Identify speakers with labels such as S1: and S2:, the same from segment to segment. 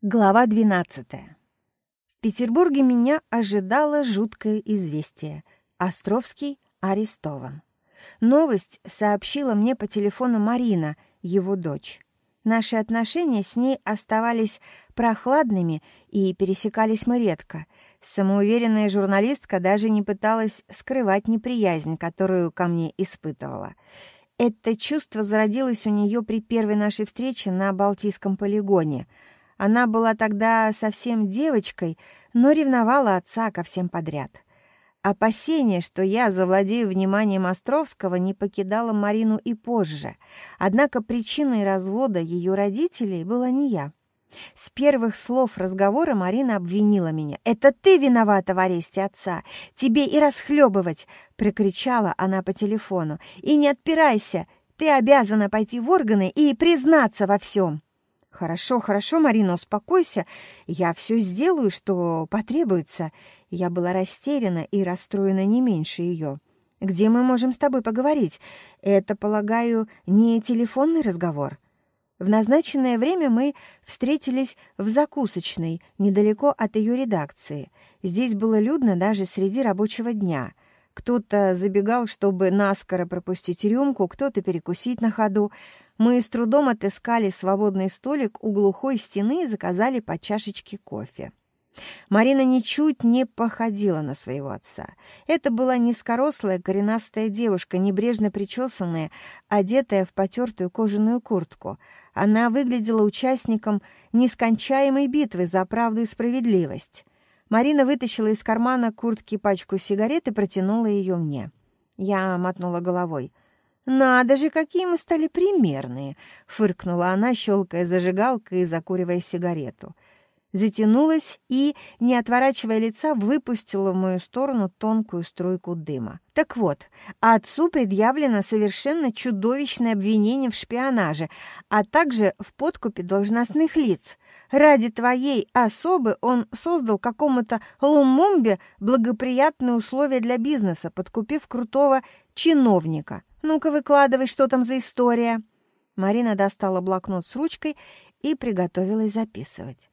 S1: Глава 12. В Петербурге меня ожидало жуткое известие. Островский арестован. Новость сообщила мне по телефону Марина, его дочь. Наши отношения с ней оставались прохладными и пересекались мы редко. Самоуверенная журналистка даже не пыталась скрывать неприязнь, которую ко мне испытывала. Это чувство зародилось у нее при первой нашей встрече на Балтийском полигоне — она была тогда совсем девочкой, но ревновала отца ко всем подряд. Опасение, что я завладею вниманием Островского, не покидало Марину и позже. Однако причиной развода ее родителей была не я. С первых слов разговора Марина обвинила меня. «Это ты виновата в аресте отца! Тебе и расхлебывать!» — прокричала она по телефону. «И не отпирайся! Ты обязана пойти в органы и признаться во всем!» «Хорошо, хорошо, Марина, успокойся. Я все сделаю, что потребуется». Я была растеряна и расстроена не меньше ее. «Где мы можем с тобой поговорить? Это, полагаю, не телефонный разговор?» В назначенное время мы встретились в закусочной, недалеко от ее редакции. Здесь было людно даже среди рабочего дня. Кто-то забегал, чтобы наскоро пропустить рюмку, кто-то перекусить на ходу. Мы с трудом отыскали свободный столик у глухой стены и заказали по чашечке кофе. Марина ничуть не походила на своего отца. Это была низкорослая коренастая девушка, небрежно причесанная, одетая в потертую кожаную куртку. Она выглядела участником нескончаемой битвы за правду и справедливость. Марина вытащила из кармана куртки пачку сигарет и протянула ее мне. Я мотнула головой. «Надо же, какие мы стали примерные!» — фыркнула она, щелкая зажигалкой и закуривая сигарету. Затянулась и, не отворачивая лица, выпустила в мою сторону тонкую струйку дыма. Так вот, отцу предъявлено совершенно чудовищное обвинение в шпионаже, а также в подкупе должностных лиц. Ради твоей особы он создал какому-то Лумомбе благоприятные условия для бизнеса, подкупив крутого чиновника. «Ну-ка, выкладывай, что там за история». Марина достала блокнот с ручкой и приготовилась записывать.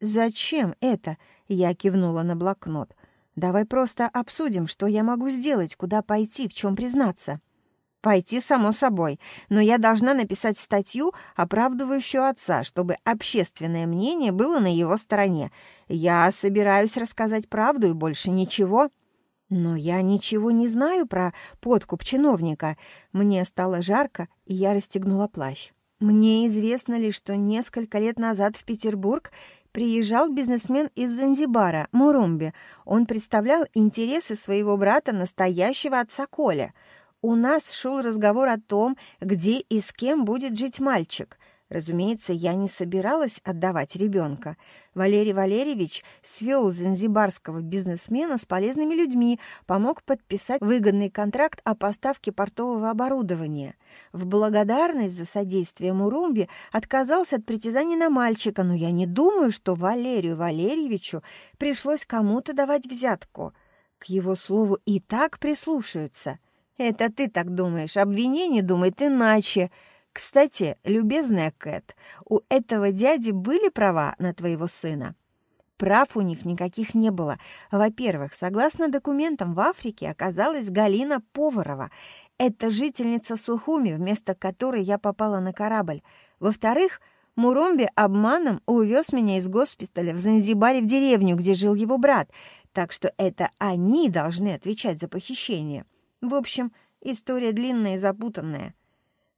S1: «Зачем это?» — я кивнула на блокнот. «Давай просто обсудим, что я могу сделать, куда пойти, в чем признаться». «Пойти, само собой, но я должна написать статью, оправдывающую отца, чтобы общественное мнение было на его стороне. Я собираюсь рассказать правду и больше ничего». Но я ничего не знаю про подкуп чиновника. Мне стало жарко, и я расстегнула плащ. Мне известно лишь, что несколько лет назад в Петербург приезжал бизнесмен из Занзибара, Мурумби. Он представлял интересы своего брата, настоящего отца Коля. У нас шел разговор о том, где и с кем будет жить мальчик — Разумеется, я не собиралась отдавать ребенка. Валерий Валерьевич свел занзибарского бизнесмена с полезными людьми, помог подписать выгодный контракт о поставке портового оборудования. В благодарность за содействие Мурумби отказался от притязаний на мальчика, но я не думаю, что Валерию Валерьевичу пришлось кому-то давать взятку. К его слову и так прислушаются. «Это ты так думаешь, обвинение думает иначе», кстати, любезная Кэт, у этого дяди были права на твоего сына? Прав у них никаких не было. Во-первых, согласно документам, в Африке оказалась Галина Поварова. Это жительница Сухуми, вместо которой я попала на корабль. Во-вторых, Муромби обманом увез меня из госпиталя в Занзибаре в деревню, где жил его брат, так что это они должны отвечать за похищение. В общем, история длинная и запутанная.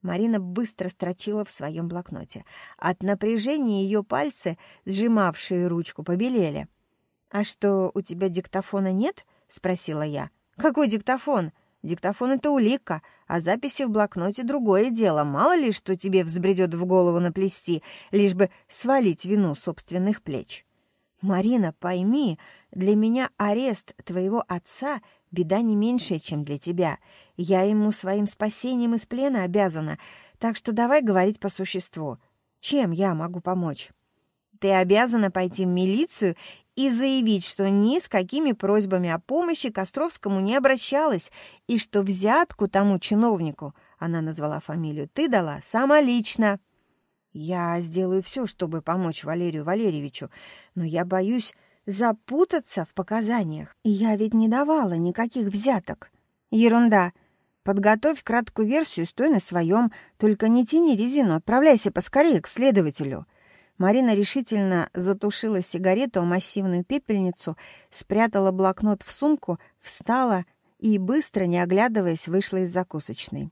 S1: Марина быстро строчила в своем блокноте. От напряжения ее пальцы, сжимавшие ручку, побелели. «А что, у тебя диктофона нет?» — спросила я. «Какой диктофон? Диктофон — это улика, а записи в блокноте — другое дело. Мало ли, что тебе взбредет в голову наплести, лишь бы свалить вину собственных плеч». «Марина, пойми, для меня арест твоего отца Беда не меньшая, чем для тебя. Я ему своим спасением из плена обязана, так что давай говорить по существу. Чем я могу помочь? Ты обязана пойти в милицию и заявить, что ни с какими просьбами о помощи к Островскому не обращалась, и что взятку тому чиновнику, она назвала фамилию, ты дала сама лично. Я сделаю все, чтобы помочь Валерию Валерьевичу, но я боюсь запутаться в показаниях. Я ведь не давала никаких взяток. Ерунда. Подготовь краткую версию, стой на своем. Только не тяни резину, отправляйся поскорее к следователю. Марина решительно затушила сигарету о массивную пепельницу, спрятала блокнот в сумку, встала и, быстро, не оглядываясь, вышла из закусочной.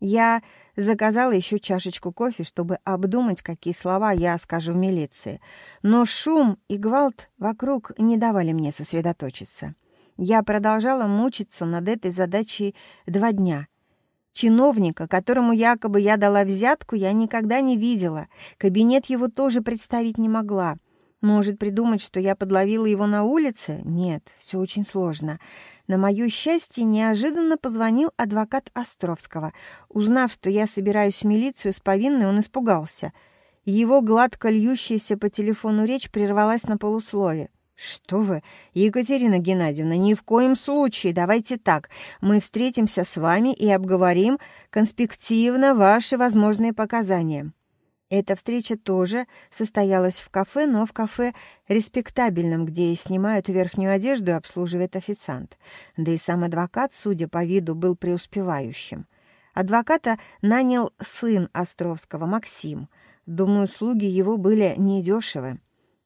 S1: Я заказала еще чашечку кофе, чтобы обдумать, какие слова я скажу в милиции. Но шум и гвалт вокруг не давали мне сосредоточиться. Я продолжала мучиться над этой задачей два дня. Чиновника, которому якобы я дала взятку, я никогда не видела. Кабинет его тоже представить не могла. Может придумать, что я подловила его на улице? Нет, все очень сложно. На мое счастье, неожиданно позвонил адвокат Островского. Узнав, что я собираюсь в милицию с повинной, он испугался. Его гладко льющаяся по телефону речь прервалась на полуслове. «Что вы, Екатерина Геннадьевна, ни в коем случае. Давайте так. Мы встретимся с вами и обговорим конспективно ваши возможные показания. Эта встреча тоже состоялась в кафе, но в кафе респектабельном, где снимают верхнюю одежду и обслуживает официант. Да и сам адвокат, судя по виду, был преуспевающим. Адвоката нанял сын Островского, Максим. Думаю, слуги его были недешевы.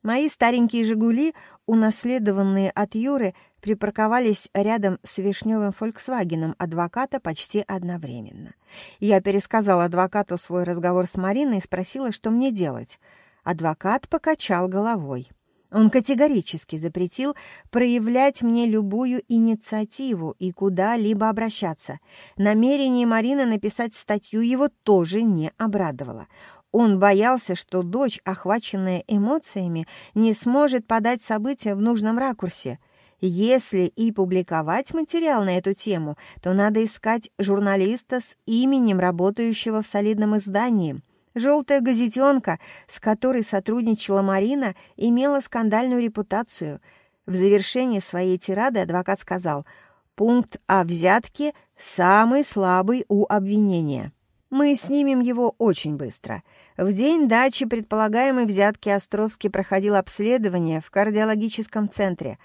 S1: Мои старенькие «Жигули», унаследованные от Юры, припарковались рядом с вишневым «Фольксвагеном» адвоката почти одновременно. Я пересказала адвокату свой разговор с Мариной и спросила, что мне делать. Адвокат покачал головой. Он категорически запретил проявлять мне любую инициативу и куда-либо обращаться. Намерение Марины написать статью его тоже не обрадовало. Он боялся, что дочь, охваченная эмоциями, не сможет подать события в нужном ракурсе – если и публиковать материал на эту тему, то надо искать журналиста с именем, работающего в солидном издании. «Желтая газетенка», с которой сотрудничала Марина, имела скандальную репутацию. В завершении своей тирады адвокат сказал «Пункт о взятке самый слабый у обвинения». Мы снимем его очень быстро. В день дачи предполагаемой взятки Островский проходил обследование в кардиологическом центре.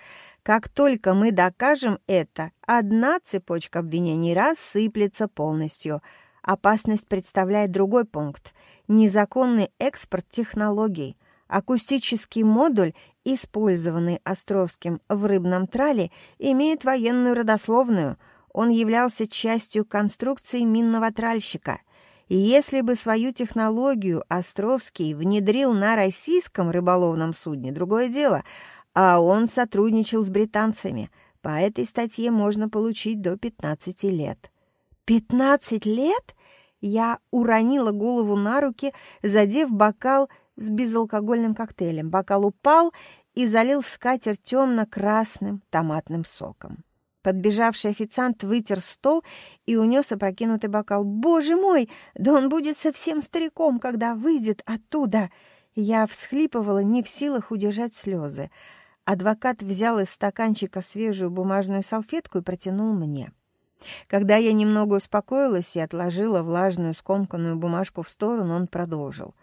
S1: Как только мы докажем это, одна цепочка обвинений рассыплется полностью. Опасность представляет другой пункт – незаконный экспорт технологий. Акустический модуль, использованный Островским в рыбном трале, имеет военную родословную. Он являлся частью конструкции минного тральщика. Если бы свою технологию Островский внедрил на российском рыболовном судне, другое дело – а он сотрудничал с британцами. По этой статье можно получить до 15 лет. 15 лет? Я уронила голову на руки, задев бокал с безалкогольным коктейлем. Бокал упал и залил скатерть темно-красным томатным соком. Подбежавший официант вытер стол и унес опрокинутый бокал. «Боже мой! Да он будет совсем стариком, когда выйдет оттуда!» Я всхлипывала, не в силах удержать слезы. Адвокат взял из стаканчика свежую бумажную салфетку и протянул мне. Когда я немного успокоилась и отложила влажную скомканную бумажку в сторону, он продолжил.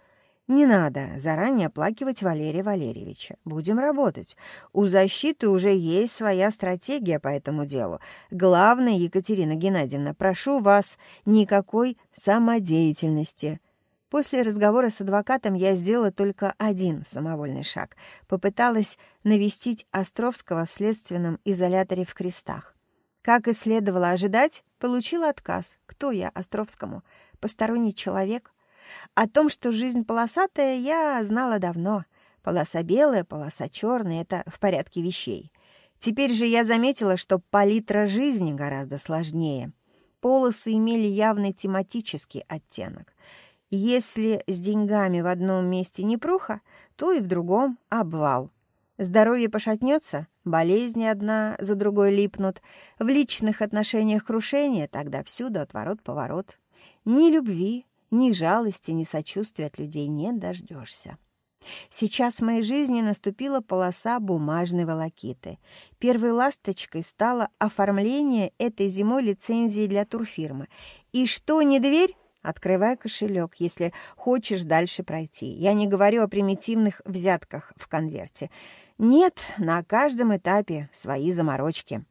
S1: «Не надо заранее оплакивать Валерия Валерьевича. Будем работать. У защиты уже есть своя стратегия по этому делу. Главное, Екатерина Геннадьевна, прошу вас, никакой самодеятельности». После разговора с адвокатом я сделала только один самовольный шаг. Попыталась навестить Островского в следственном изоляторе в Крестах. Как и следовало ожидать, получила отказ. Кто я Островскому? Посторонний человек? О том, что жизнь полосатая, я знала давно. Полоса белая, полоса черная — это в порядке вещей. Теперь же я заметила, что палитра жизни гораздо сложнее. Полосы имели явный тематический оттенок — если с деньгами в одном месте непруха, то и в другом обвал. Здоровье пошатнется, болезни одна за другой липнут, в личных отношениях крушение, тогда всюду отворот-поворот. Ни любви, ни жалости, ни сочувствия от людей не дождешься. Сейчас в моей жизни наступила полоса бумажной волокиты. Первой ласточкой стало оформление этой зимой лицензии для турфирмы. И что не дверь, Открывай кошелек, если хочешь дальше пройти. Я не говорю о примитивных взятках в конверте. Нет, на каждом этапе свои заморочки.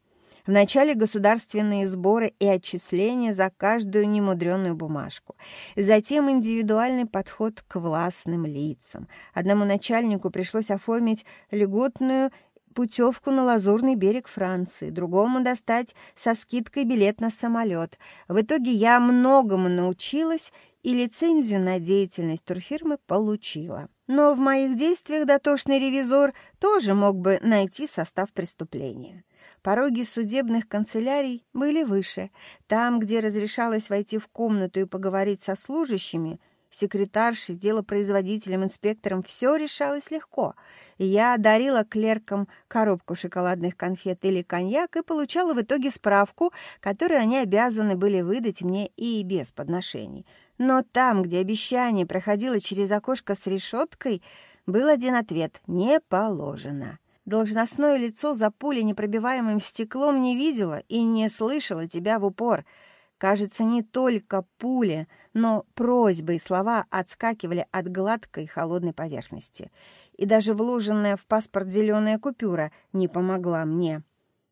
S1: Вначале государственные сборы и отчисления за каждую немудренную бумажку. Затем индивидуальный подход к властным лицам. Одному начальнику пришлось оформить льготную путевку на Лазурный берег Франции, другому достать со скидкой билет на самолет. В итоге я многому научилась и лицензию на деятельность турфирмы получила. Но в моих действиях дотошный ревизор тоже мог бы найти состав преступления. Пороги судебных канцелярий были выше. Там, где разрешалось войти в комнату и поговорить со служащими – секретаршей, делопроизводителем, инспектором все решалось легко. я дарила клеркам коробку шоколадных конфет или коньяк и получала в итоге справку, которую они обязаны были выдать мне и без подношений. Но там, где обещание проходило через окошко с решеткой, был один ответ — «не положено». Должностное лицо за пулей непробиваемым стеклом не видела и не слышала тебя в упор — Кажется, не только пули, но просьбы и слова отскакивали от гладкой холодной поверхности. И даже вложенная в паспорт зеленая купюра не помогла мне.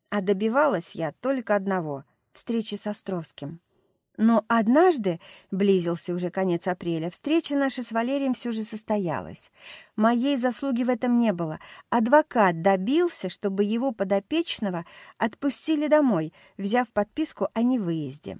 S1: А добивалась я только одного — встречи с Островским. Но однажды, близился уже конец апреля, встреча наша с Валерием все же состоялась. Моей заслуги в этом не было. Адвокат добился, чтобы его подопечного отпустили домой, взяв подписку о невыезде.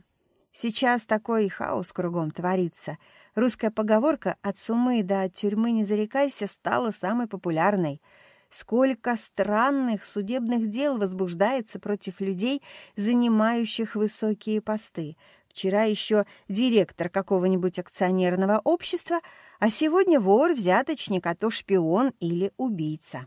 S1: Сейчас такой хаос кругом творится. Русская поговорка «от сумы до от тюрьмы не зарекайся» стала самой популярной. Сколько странных судебных дел возбуждается против людей, занимающих высокие посты. Вчера еще директор какого-нибудь акционерного общества, а сегодня вор, взяточник, а то шпион или убийца.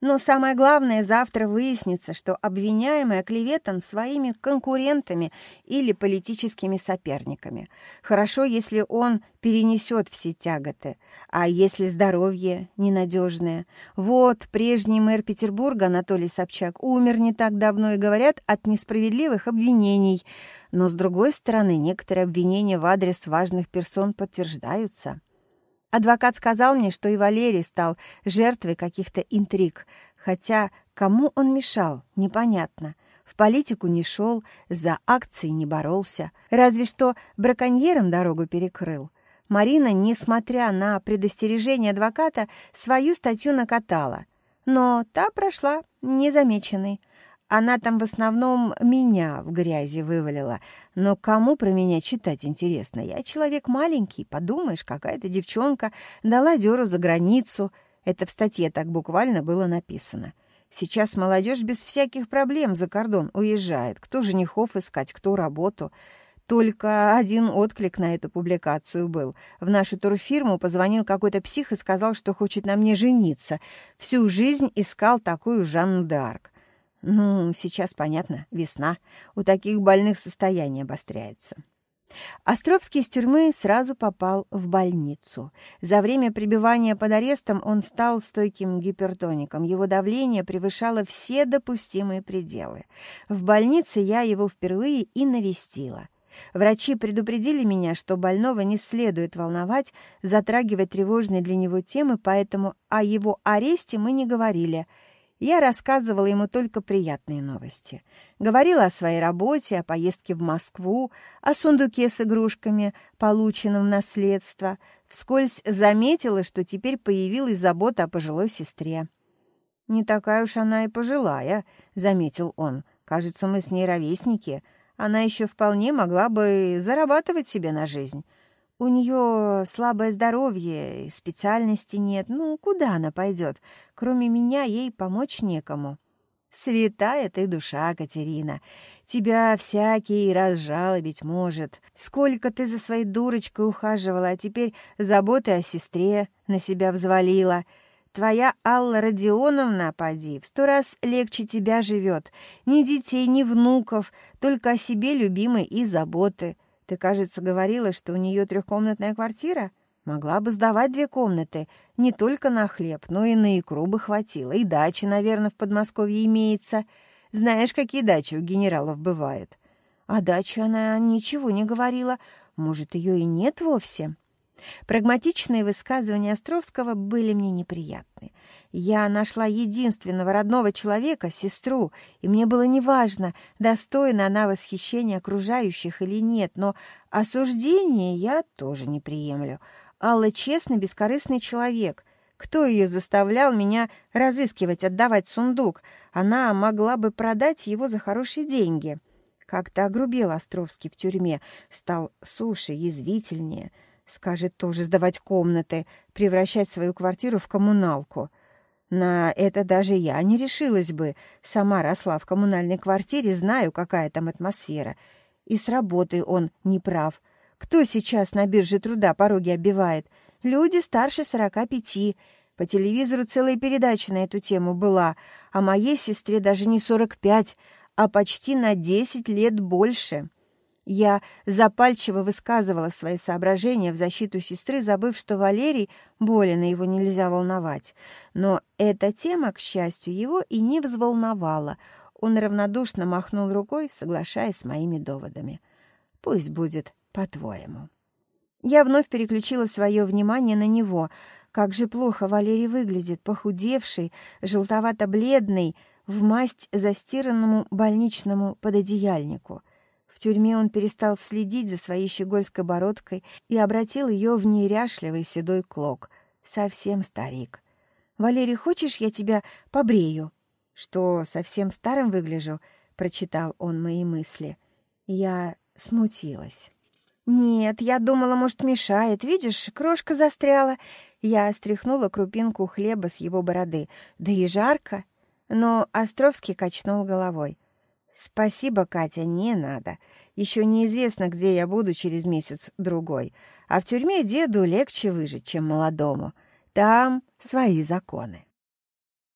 S1: Но самое главное, завтра выяснится, что обвиняемый оклеветан своими конкурентами или политическими соперниками. Хорошо, если он перенесет все тяготы, а если здоровье ненадежное. Вот прежний мэр Петербурга Анатолий Собчак умер не так давно и, говорят, от несправедливых обвинений. Но, с другой стороны, некоторые обвинения в адрес важных персон подтверждаются. Адвокат сказал мне, что и Валерий стал жертвой каких-то интриг, хотя кому он мешал, непонятно. В политику не шел, за акции не боролся, разве что браконьерам дорогу перекрыл. Марина, несмотря на предостережение адвоката, свою статью накатала, но та прошла незамеченной. Она там в основном меня в грязи вывалила. Но кому про меня читать интересно? Я человек маленький, подумаешь, какая-то девчонка дала дёру за границу. Это в статье так буквально было написано. Сейчас молодежь без всяких проблем за кордон уезжает. Кто женихов искать, кто работу. Только один отклик на эту публикацию был. В нашу турфирму позвонил какой-то псих и сказал, что хочет на мне жениться. Всю жизнь искал такую Жанну д'Арк. Ну, сейчас понятно, весна. У таких больных состояние обостряется. Островский из тюрьмы сразу попал в больницу. За время пребывания под арестом он стал стойким гипертоником. Его давление превышало все допустимые пределы. В больнице я его впервые и навестила. Врачи предупредили меня, что больного не следует волновать, затрагивать тревожные для него темы, поэтому о его аресте мы не говорили – я рассказывала ему только приятные новости. Говорила о своей работе, о поездке в Москву, о сундуке с игрушками, полученном в наследство. Вскользь заметила, что теперь появилась забота о пожилой сестре. «Не такая уж она и пожилая», — заметил он. «Кажется, мы с ней ровесники. Она еще вполне могла бы зарабатывать себе на жизнь». У нее слабое здоровье, специальности нет. Ну, куда она пойдет? Кроме меня ей помочь некому. Святая ты душа, Катерина. Тебя всякий разжалобить может. Сколько ты за своей дурочкой ухаживала, а теперь заботы о сестре на себя взвалила. Твоя Алла Родионовна, поди, в сто раз легче тебя живет. Ни детей, ни внуков, только о себе любимой и заботы. Ты, кажется, говорила, что у нее трехкомнатная квартира? Могла бы сдавать две комнаты. Не только на хлеб, но и на икру бы хватило. И дача, наверное, в Подмосковье имеется. Знаешь, какие дачи у генералов бывают? А дачу она ничего не говорила. Может, ее и нет вовсе? Прагматичные высказывания Островского были мне неприятны. Я нашла единственного родного человека, сестру, и мне было неважно, достойна она восхищения окружающих или нет, но осуждение я тоже не приемлю. Алла честный, бескорыстный человек. Кто ее заставлял меня разыскивать, отдавать сундук? Она могла бы продать его за хорошие деньги. Как-то огрубел Островский в тюрьме, стал суше, язвительнее — Скажет тоже сдавать комнаты, превращать свою квартиру в коммуналку. На это даже я не решилась бы. Сама росла в коммунальной квартире, знаю, какая там атмосфера. И с работы он не прав. Кто сейчас на бирже труда пороги оббивает? Люди старше сорока пяти. По телевизору целая передача на эту тему была. А моей сестре даже не сорок пять, а почти на десять лет больше. Я запальчиво высказывала свои соображения в защиту сестры, забыв, что Валерий болен, и его нельзя волновать. Но эта тема, к счастью, его и не взволновала. Он равнодушно махнул рукой, соглашаясь с моими доводами. «Пусть будет по-твоему». Я вновь переключила свое внимание на него. Как же плохо Валерий выглядит, похудевший, желтовато-бледный, в масть застиранному больничному пододеяльнику — в тюрьме он перестал следить за своей щегольской бородкой и обратил ее в неряшливый седой клок. Совсем старик. «Валерий, хочешь, я тебя побрею?» «Что, совсем старым выгляжу?» — прочитал он мои мысли. Я смутилась. «Нет, я думала, может, мешает. Видишь, крошка застряла». Я стряхнула крупинку хлеба с его бороды. «Да и жарко». Но Островский качнул головой. «Спасибо, Катя, не надо. Еще неизвестно, где я буду через месяц-другой. А в тюрьме деду легче выжить, чем молодому. Там свои законы».